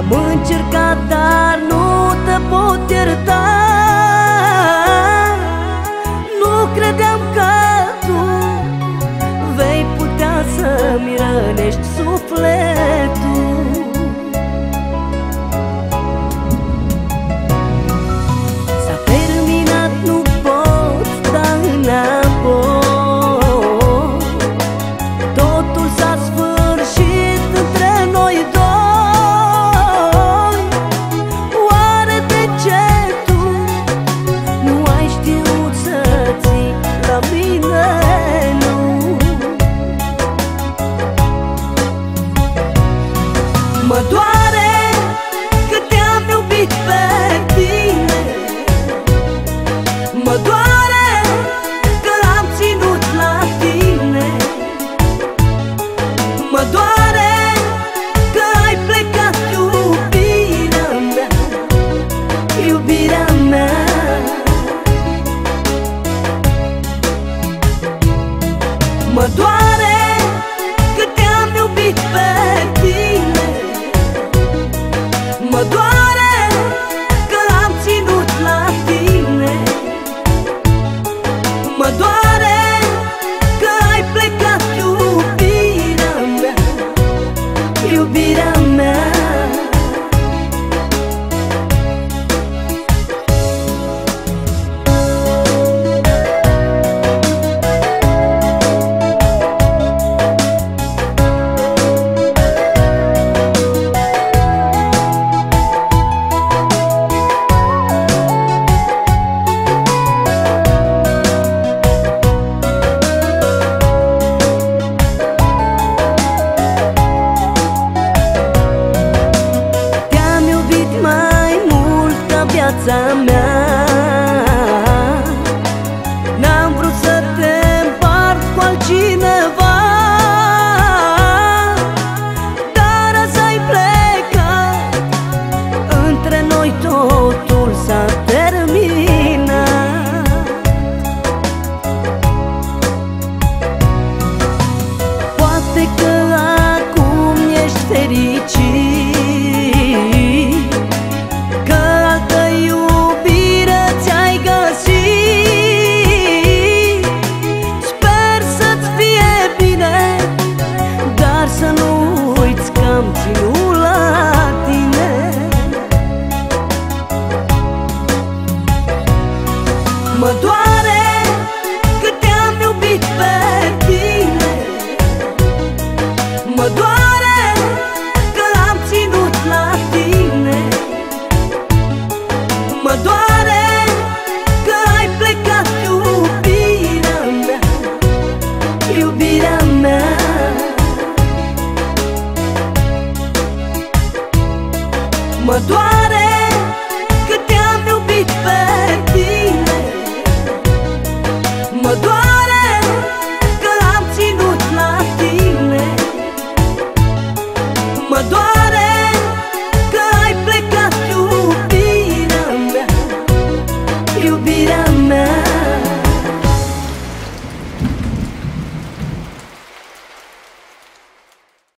Muncul kata mă doare Că l-am ținut la tine. Mă doare că ai plecat iubirea mea Iubirea mea. Mă doare Yeah. iubirea mea. Mă doare că te-am iubit pe tine. Mă doare că l-am ținut la tine. Mă doare că ai plecat iubirea mea. Iubirea